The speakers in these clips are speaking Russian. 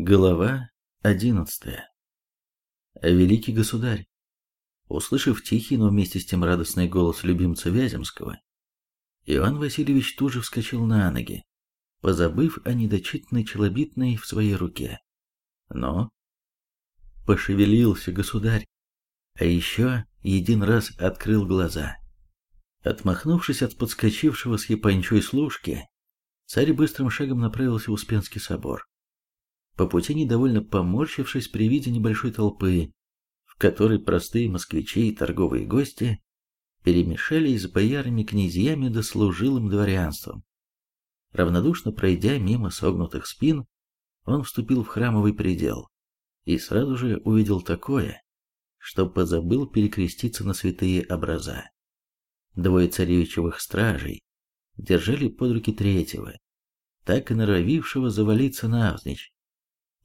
Глава одиннадцатая. Великий государь, услышав тихий, но вместе с тем радостный голос любимца Вяземского, Иван Васильевич тут же вскочил на ноги, позабыв о недочитанной челобитной в своей руке. Но пошевелился государь, а еще един раз открыл глаза. Отмахнувшись от подскочившего с япончой служки, царь быстрым шагом направился в Успенский собор по пути недовольно поморщившись при виде небольшой толпы, в которой простые москвичи и торговые гости перемешались с боярами-князьями да служилым дворянством. Равнодушно пройдя мимо согнутых спин, он вступил в храмовый предел и сразу же увидел такое, что позабыл перекреститься на святые образа. Двое царевичевых стражей держали под руки третьего, так и норовившего завалиться навзничь,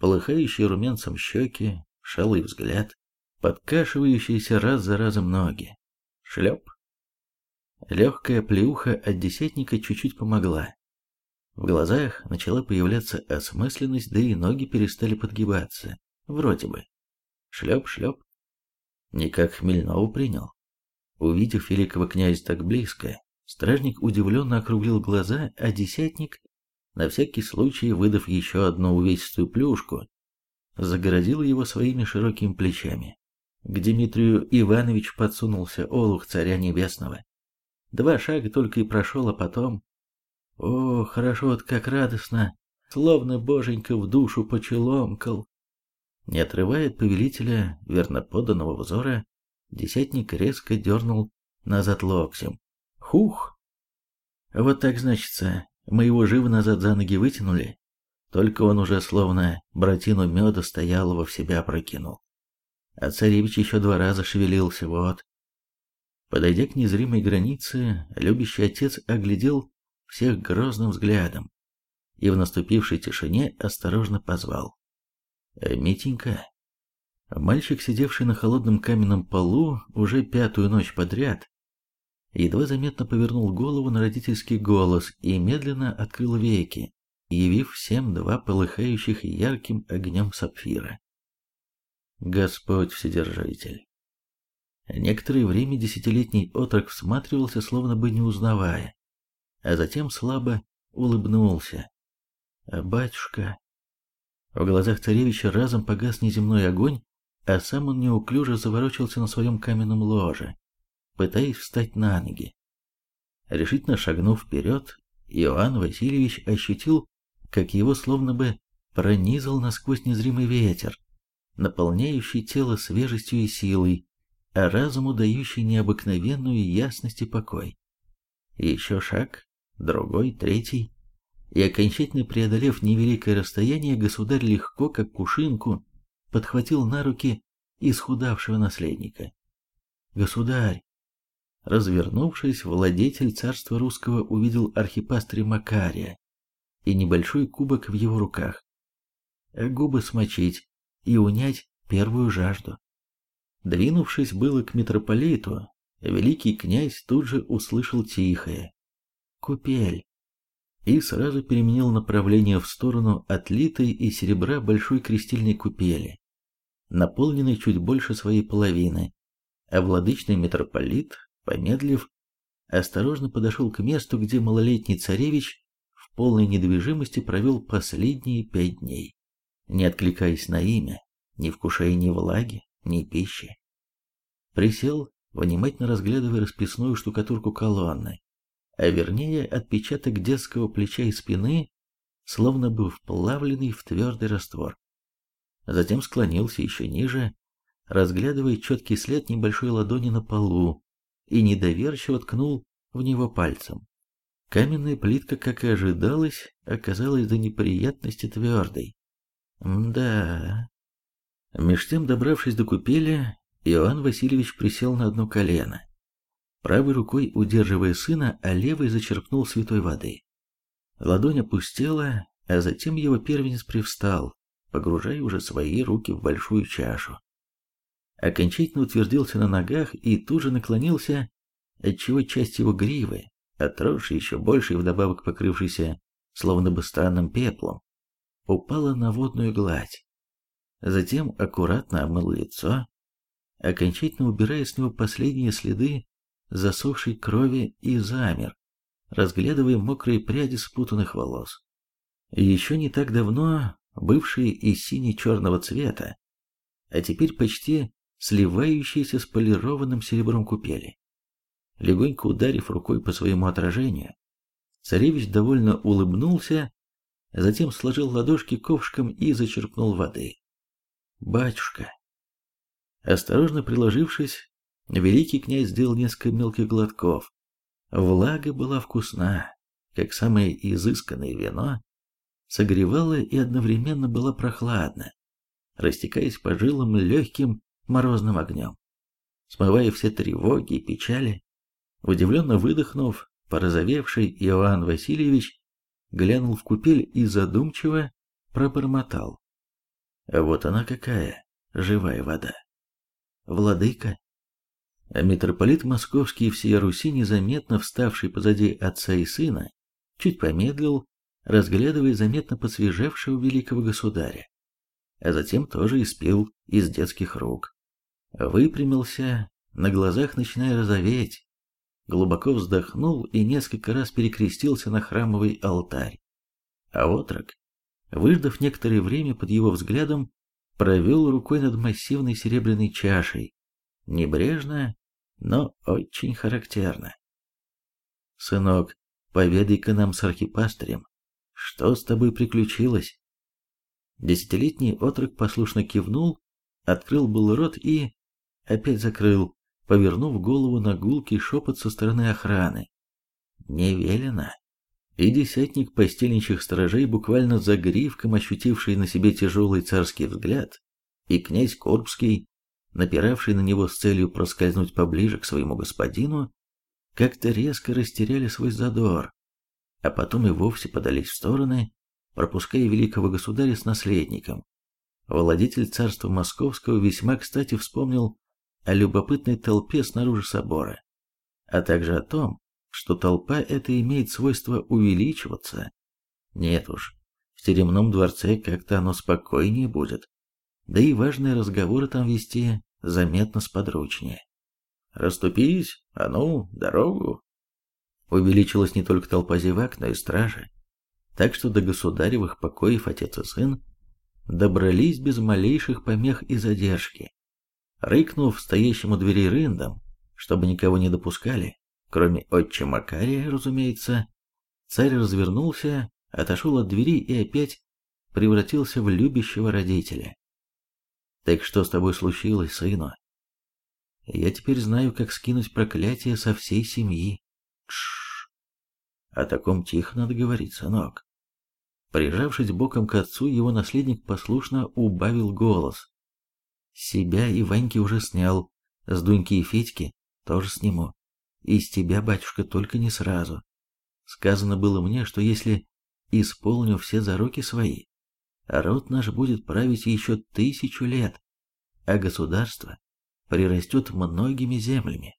полыхающие румянцем щеки, шалый взгляд, подкашивающиеся раз за разом ноги. Шлеп. Легкая плеуха от десятника чуть-чуть помогла. В глазах начала появляться осмысленность, да и ноги перестали подгибаться. Вроде бы. Шлеп-шлеп. Никак Хмельнову принял. Увидев великого князя так близко, стражник удивленно округлил глаза, а десятник на всякий случай выдав еще одну увесистую плюшку, загородил его своими широкими плечами. К Дмитрию Иванович подсунулся олух царя небесного. Два шага только и прошел, а потом... О, хорошо-то как радостно, словно боженька в душу почеломкал. Не отрывая от повелителя верноподанного взора, десятник резко дернул назад локтем. Хух! Вот так значится, мы его живо назад за ноги вытянули, только он уже словно братину меда стоялого в себя прокинул. А царевич еще два раза шевелился, вот. Подойдя к незримой границе, любящий отец оглядел всех грозным взглядом и в наступившей тишине осторожно позвал. «Митенька». Мальчик, сидевший на холодном каменном полу уже пятую ночь подряд, едва заметно повернул голову на родительский голос и медленно открыл веки, явив всем два полыхающих ярким огнем сапфира. Господь Вседержитель. Некоторое время десятилетний отрок всматривался, словно бы не узнавая, а затем слабо улыбнулся. «Батюшка...» В глазах царевича разом погас неземной огонь, а сам он неуклюже заворочился на своем каменном ложе, пытаясь встать на ноги. Решительно шагнув вперед, Иоанн Васильевич ощутил, как его словно бы пронизал насквозь незримый ветер, наполняющий тело свежестью и силой, а разуму дающий необыкновенную ясность и покой. Еще шаг, другой, третий, и окончательно преодолев невеликое расстояние, государь легко, как кушинку, подхватил на руки исхудавшего наследника. «Государь!» Развернувшись, владетель царства русского увидел архипастыря Макария и небольшой кубок в его руках. Губы смочить и унять первую жажду. Двинувшись было к митрополиту, великий князь тут же услышал тихое «Купель» и сразу переменил направление в сторону отлитой из серебра большой крестильной купели, наполненной чуть больше своей половины, а владычный митрополит Помедлив, осторожно подошел к месту, где малолетний царевич в полной недвижимости провел последние пять дней, не откликаясь на имя, не вкушая ни влаги, ни пищи. Присел, внимательно разглядывая расписную штукатурку колонны, а вернее отпечаток детского плеча и спины, словно бы вплавленный в твердый раствор. Затем склонился еще ниже, разглядывая четкий след небольшой ладони на полу, и недоверчиво ткнул в него пальцем. Каменная плитка, как и ожидалось, оказалась до неприятности твердой. Да. Меж тем, добравшись до купели, Иоанн Васильевич присел на одно колено, правой рукой удерживая сына, а левой зачерпнул святой воды. Ладонь опустела, а затем его первенец привстал, погружая уже свои руки в большую чашу окончательно утвердился на ногах и тут же наклонился, отчего часть его гривы, отросшей еще больше и вдобавок покрывшейся словно бы странным пеплом, упала на водную гладь. Затем аккуратно омыл лицо, окончательно убирая с него последние следы засохшей крови и замер, разглядывая мокрые пряди спутанных волос. Еще не так давно бывшие из сине-черного цвета, а теперь почти сливающиеся с полированным серебром купели. Легонько ударив рукой по своему отражению, царевич довольно улыбнулся, затем сложил ладошки ковшком и зачерпнул воды. «Батюшка!» Осторожно приложившись, великий князь сделал несколько мелких глотков. Влага была вкусна, как самое изысканное вино, согревала и одновременно была прохладна, растекаясь по жилам легким морозным огнем, смывая все тревоги и печали. Удивленно выдохнув, порозовевший Иоанн Васильевич глянул в купель и задумчиво пробормотал. Вот она какая, живая вода. Владыка. А митрополит московский всей Руси, незаметно вставший позади отца и сына, чуть помедлил, разглядывая заметно посвежевшего великого государя, а затем тоже испил из детских рук. Выпрямился, на глазах начиная розоветь, глубоко вздохнул и несколько раз перекрестился на храмовый алтарь. А отрок, выждав некоторое время под его взглядом, провел рукой над массивной серебряной чашей, небрежно, но очень характерно. «Сынок, поведай-ка нам с архипастырем, что с тобой приключилось?» Десятилетний отрок послушно кивнул, открыл был рот и... опять закрыл, повернув голову на гулкий шепот со стороны охраны. «Не велено!» И десятник постельничьих сторожей, буквально за гривком ощутивший на себе тяжелый царский взгляд, и князь Корбский, напиравший на него с целью проскользнуть поближе к своему господину, как-то резко растеряли свой задор, а потом и вовсе подались в стороны, пропуская великого государя с наследником. Владетель царства московского весьма кстати вспомнил о любопытной толпе снаружи собора, а также о том, что толпа эта имеет свойство увеличиваться. Нет уж, в теремном дворце как-то оно спокойнее будет, да и важные разговоры там вести заметно сподручнее. «Раступись, а ну, дорогу!» Увеличилась не только толпа зевак, но и стражи, так что до государевых покоев отец и сын добрались без малейших помех и задержки. Рыкнув стоящему двери рындом, чтобы никого не допускали, кроме отча Макария, разумеется, царь развернулся, отошел от двери и опять превратился в любящего родителя. «Так что с тобой случилось, сыну?» «Я теперь знаю, как скинуть проклятие со всей семьи». Тш. О таком тихо надо говорить, сынок. Прижавшись боком к отцу, его наследник послушно убавил голос. Себя и Ваньки уже снял, с Дуньки и Федьки тоже сниму. Из тебя, батюшка, только не сразу. Сказано было мне, что если исполню все зароки свои, род наш будет править еще тысячу лет, а государство прирастет многими землями.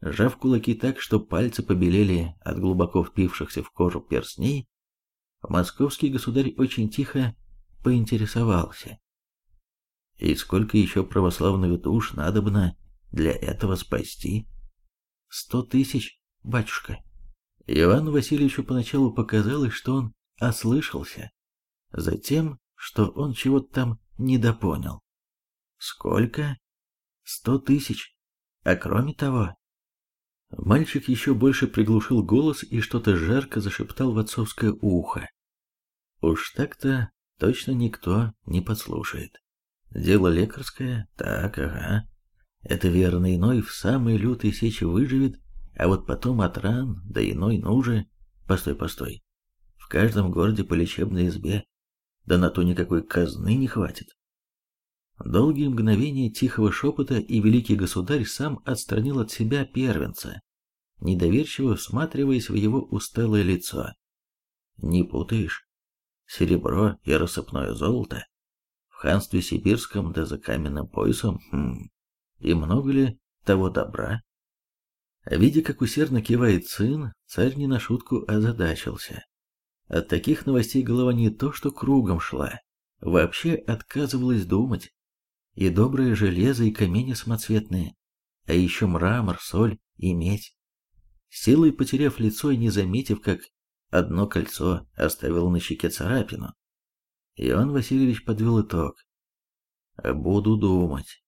Сжав кулаки так, что пальцы побелели от глубоко впившихся в кожу перстней, московский государь очень тихо поинтересовался. И сколько еще православных душ надобно для этого спасти? Сто тысяч, батюшка. Ивану Васильевичу поначалу показалось, что он ослышался. Затем, что он чего-то там недопонял. Сколько? Сто тысяч. А кроме того, Мальчик еще больше приглушил голос и что-то жарко зашептал в отцовское ухо. Уж так-то точно никто не подслушает. Дело лекарское? Так, ага. Это верно, иной в самой лютой сече выживет, а вот потом от ран, да иной ну. Постой, постой. В каждом городе по лечебной избе. Да на то никакой казны не хватит. Долгие мгновения тихого шепота, и великий государь сам отстранил от себя первенца, недоверчиво всматриваясь в его усталое лицо. «Не путаешь? Серебро и рассыпное золото? В ханстве сибирском да за каменным поясом? Хм. И много ли того добра?» Видя, как усердно кивает сын, царь не на шутку озадачился. От таких новостей голова не то что кругом шла, вообще отказывалась думать. И доброе железо, и камни самоцветные, а еще мрамор, соль и медь. Силой потеряв лицо и не заметив, как одно кольцо оставило на щеке царапину, Иван Васильевич подвел итог. «Буду думать».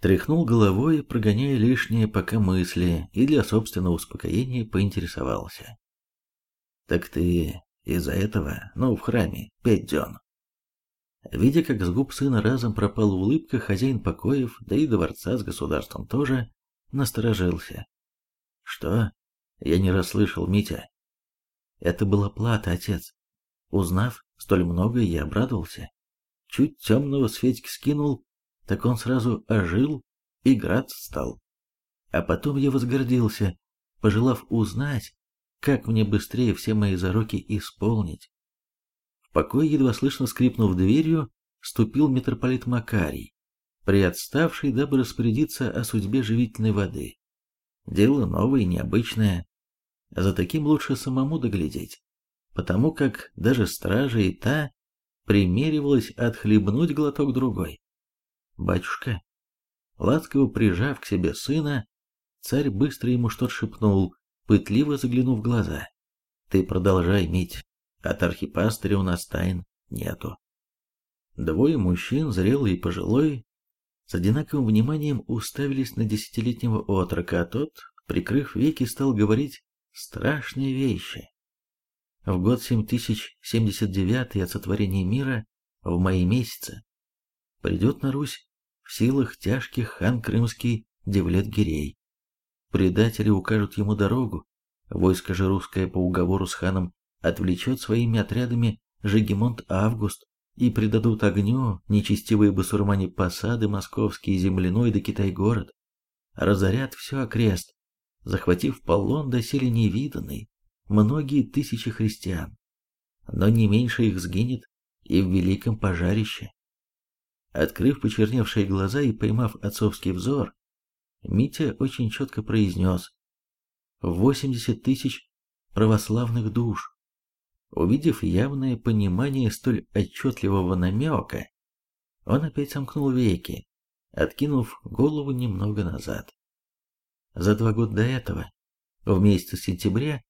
Тряхнул головой, прогоняя лишние пока мысли, и для собственного успокоения поинтересовался. «Так ты из-за этого, ну, в храме, пять дён?» Видя, как с губ сына разом пропала улыбка, хозяин покоев, да и дворца с государством тоже, насторожился. «Что?» Я не расслышал, Митя. Это была плата, отец. Узнав столь многое, я обрадовался. Чуть темного Светьки скинул, так он сразу ожил и град стал. А потом я возгордился, пожелав узнать, как мне быстрее все мои зароки исполнить. Покой, едва слышно скрипнув дверью, ступил митрополит Макарий, приотставший, дабы распорядиться о судьбе живительной воды. Дело новое необычное. За таким лучше самому доглядеть, потому как даже стража и та примеривалась отхлебнуть глоток другой. «Батюшка!» Ласково прижав к себе сына, царь быстро ему что-то шепнул, пытливо заглянув в глаза. «Ты продолжай, Мить, от архипастыря у нас тайн нету». Двое мужчин, зрелый и пожилой, с одинаковым вниманием уставились на десятилетнего отрока, а тот, прикрыв веки, стал говорить страшные вещи. В год 7079 от сотворения мира, в мае месяце, придет на Русь в силах тяжких хан Крымский Девлет-Гирей. Предатели укажут ему дорогу, войско же русское по уговору с ханом отвлечет своими отрядами Жегемонт Август, и предадут огню нечестивые басурмане посады московские, земляной да Китай-город, разорят все окрест, захватив полон доселе невиданный, многие тысячи христиан, но не меньше их сгинет и в великом пожарище. Открыв почерневшие глаза и поймав отцовский взор, Митя очень четко произнес «Восемьдесят тысяч православных душ, Увидев явное понимание столь отчетливого намека, он опять сомкнул веки, откинув голову немного назад. За два года до этого, в месяце сентября,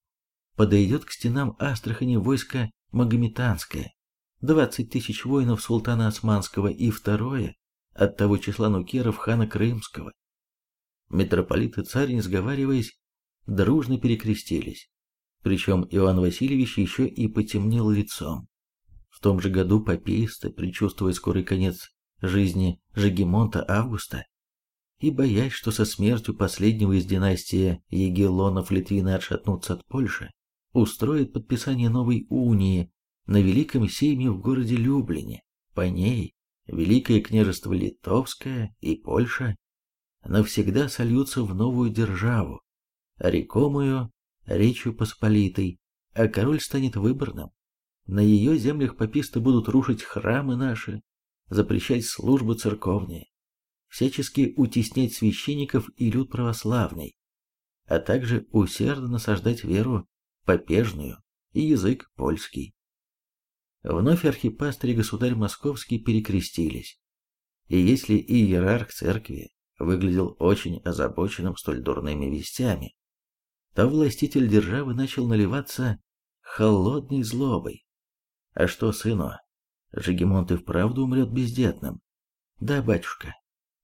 подойдет к стенам Астрахани войско Магометанское, 20 тысяч воинов султана Османского и второе от того числа нукеров хана Крымского. Митрополит и царь, не сговариваясь, дружно перекрестились. Причем Иван Васильевич еще и потемнел лицом. В том же году паписты, предчувствуя скорый конец жизни Жегемонта Августа, и боясь, что со смертью последнего из династии Егелонов Литвины отшатнутся от Польши, устроит подписание новой унии на Великом Сейме в городе Люблине. По ней Великое княжество Литовское и Польша навсегда сольются в новую державу, рекомую Речью Посполитой, а король станет выборным. На ее землях пописты будут рушить храмы наши, запрещать службы церковные, всячески утеснять священников и люд православный, а также усердно насаждать веру попежную и язык польский. Вновь архипастырь и государь московский перекрестились. И если иерарх церкви выглядел очень озабоченным столь дурными вестями, то властитель державы начал наливаться холодной злобой. А что, сыну, Жигемонт и вправду умрет бездетным? Да, батюшка,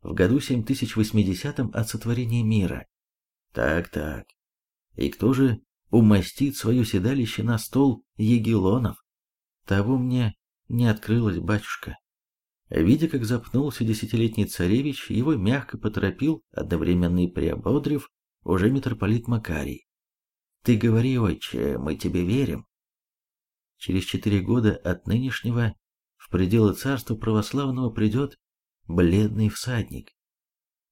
в году 7080 от сотворения мира. Так-так. И кто же умастит свое седалище на стол Егелонов? Того мне не открылось, батюшка. Видя, как запнулся десятилетний царевич, его мягко поторопил, одновременно и приободрив, уже митрополит Макарий. Ты говори, отче, мы тебе верим. Через четыре года от нынешнего в пределы царства православного придет бледный всадник.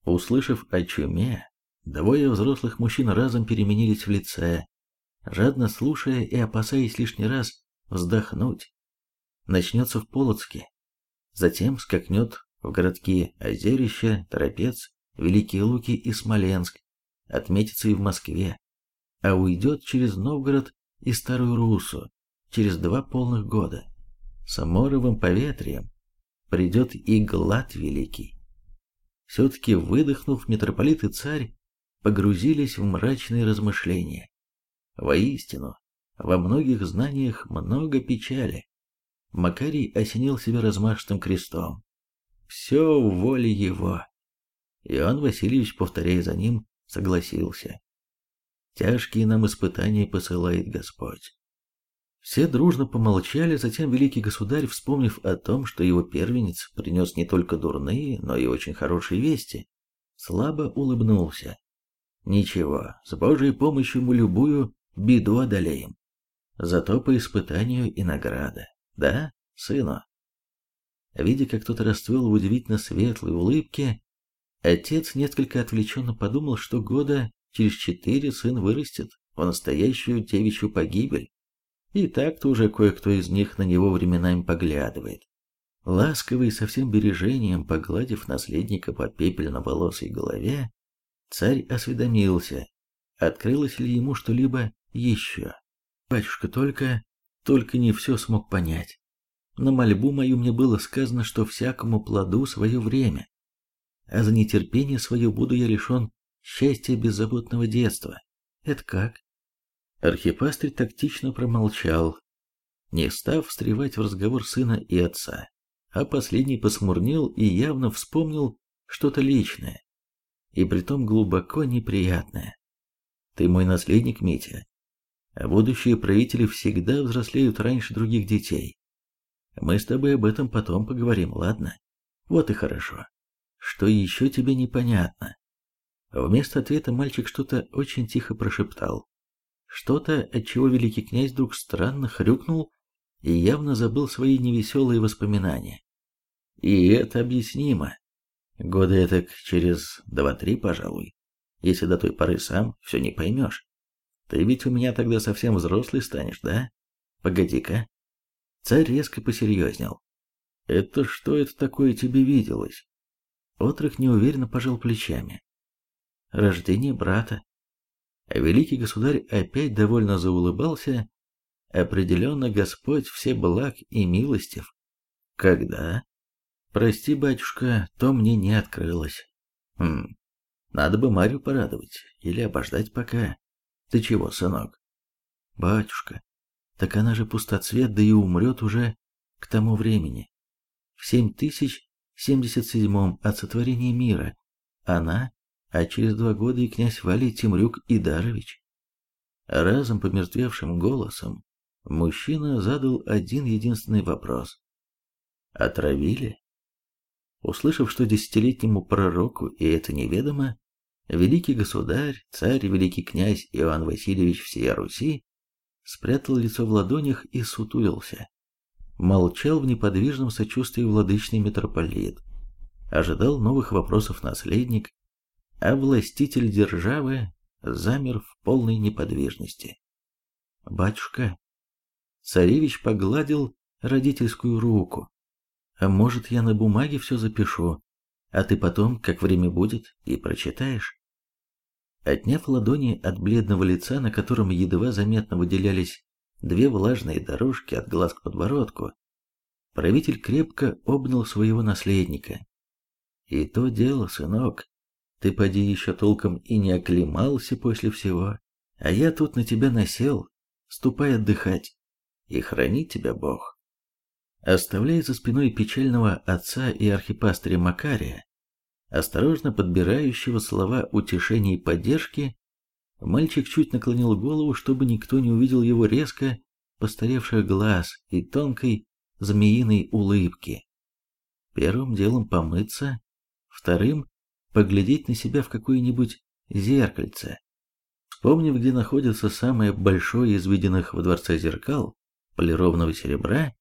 Услышав о чуме, двое взрослых мужчин разом переменились в лице, жадно слушая и опасаясь лишний раз вздохнуть. Начнется в Полоцке, затем скакнет в городки Озерища, Торопец, Великие Луки и Смоленск, отметится и в Москве, а уйдет через Новгород и Старую Руссу, через два полных года, с моровым поветрием, придет и глад великий. Все-таки выдохнув, митрополит и царь погрузились в мрачные размышления. Воистину, во многих знаниях много печали. Макарий осенил себя размашистым крестом. Все в воле его. Иоанн Васильевич, повторяя за ним, согласился. Тяжкие нам испытания посылает Господь. Все дружно помолчали, затем великий государь, вспомнив о том, что его первенец принес не только дурные, но и очень хорошие вести, слабо улыбнулся. Ничего, с Божьей помощью мы любую беду одолеем. Зато по испытанию и награда. Да, сыну? Видя, как тот расцвел в удивительно светлой улыбке, отец несколько отвлеченно подумал, что года через четыре сын вырастет в настоящую девичью погибель. И так-то уже кое-кто из них на него временами поглядывает. Ласково и со всем бережением погладив наследника по пепельно-волосой голове, царь осведомился, открылось ли ему что-либо еще. Батюшка только, только не все смог понять. На мольбу мою мне было сказано, что всякому плоду свое время, а за нетерпение свое буду я лишен счастья беззаботного детства. Это как? Архипастырь тактично промолчал, не став встревать в разговор сына и отца, а последний посмурнел и явно вспомнил что-то личное, и притом глубоко неприятное. Ты мой наследник, Митя, а будущие правители всегда взрослеют раньше других детей. Мы с тобой об этом потом поговорим, ладно? Вот и хорошо. Что еще тебе непонятно? Вместо ответа мальчик что-то очень тихо прошептал. Что-то, от чего великий князь вдруг странно хрюкнул и явно забыл свои невеселые воспоминания. И это объяснимо. Года это через два-три, пожалуй, если до той поры сам все не поймешь. Ты ведь у меня тогда совсем взрослый станешь, да? Погоди-ка. Царь резко посерьезнел. Это что это такое тебе виделось? Отрок неуверенно пожал плечами. Рождение брата. Великий государь опять довольно заулыбался. Определенно Господь все благ и милостив. Когда? Прости, батюшка, то мне не открылось. Хм, надо бы Марию порадовать или обождать пока. Ты чего, сынок? Батюшка, так она же пустоцвет, да и умрет уже к тому времени. В семь тысяч семьдесят седьмом от сотворения мира она а через два года и князь Валий Тимрюк Идарович. Разом помертвевшим голосом мужчина задал один единственный вопрос. Отравили? Услышав, что десятилетнему пророку и это неведомо, великий государь, царь, великий князь Иоанн Васильевич всея Руси спрятал лицо в ладонях и сутулился. Молчал в неподвижном сочувствии владычный митрополит. Ожидал новых вопросов наследник, а властитель державы замер в полной неподвижности. «Батюшка!» Царевич погладил родительскую руку. «А может, я на бумаге все запишу, а ты потом, как время будет, и прочитаешь?» Отняв ладони от бледного лица, на котором едва заметно выделялись две влажные дорожки от глаз к подбородку, правитель крепко обнял своего наследника. «И то дело, сынок, ты поди еще толком и не оклемался после всего, а я тут на тебя насел, ступай отдыхать, и хранит тебя Бог. Оставляя за спиной печального отца и архипастыря Макария, осторожно подбирающего слова утешения и поддержки, мальчик чуть наклонил голову, чтобы никто не увидел его резко постаревших глаз и тонкой змеиной улыбки. Первым делом помыться, вторым поглядеть на себя в какое-нибудь зеркальце. Вспомнив, где находится самое большое из виденных во дворце зеркал, полированного серебра,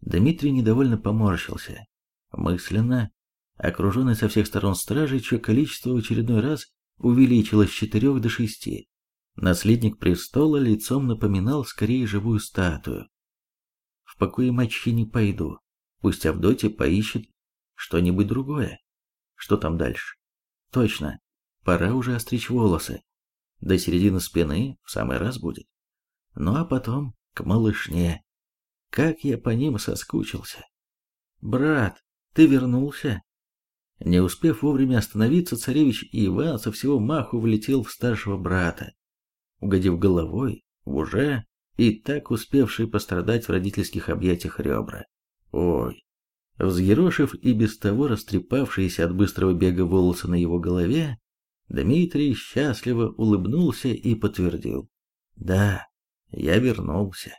Дмитрий недовольно поморщился. Мысленно, окруженный со всех сторон стражей, чье количество в очередной раз увеличилось с четырех до шести, наследник престола лицом напоминал скорее живую статую. В покое мачехи не пойду, пусть Авдотья поищет что-нибудь другое. Что там дальше? Точно, пора уже остричь волосы. До середины спины в самый раз будет. Ну а потом к малышне, как я по ним соскучился. Брат, ты вернулся? Не успев вовремя остановиться, царевич Иван со всего маху влетел в старшего брата, угодив головой в уже и так успевший пострадать в родительских объятиях ребра. Ой! Взъерошив и без того растрепавшиеся от быстрого бега волосы на его голове, Дмитрий счастливо улыбнулся и подтвердил. «Да, я вернулся».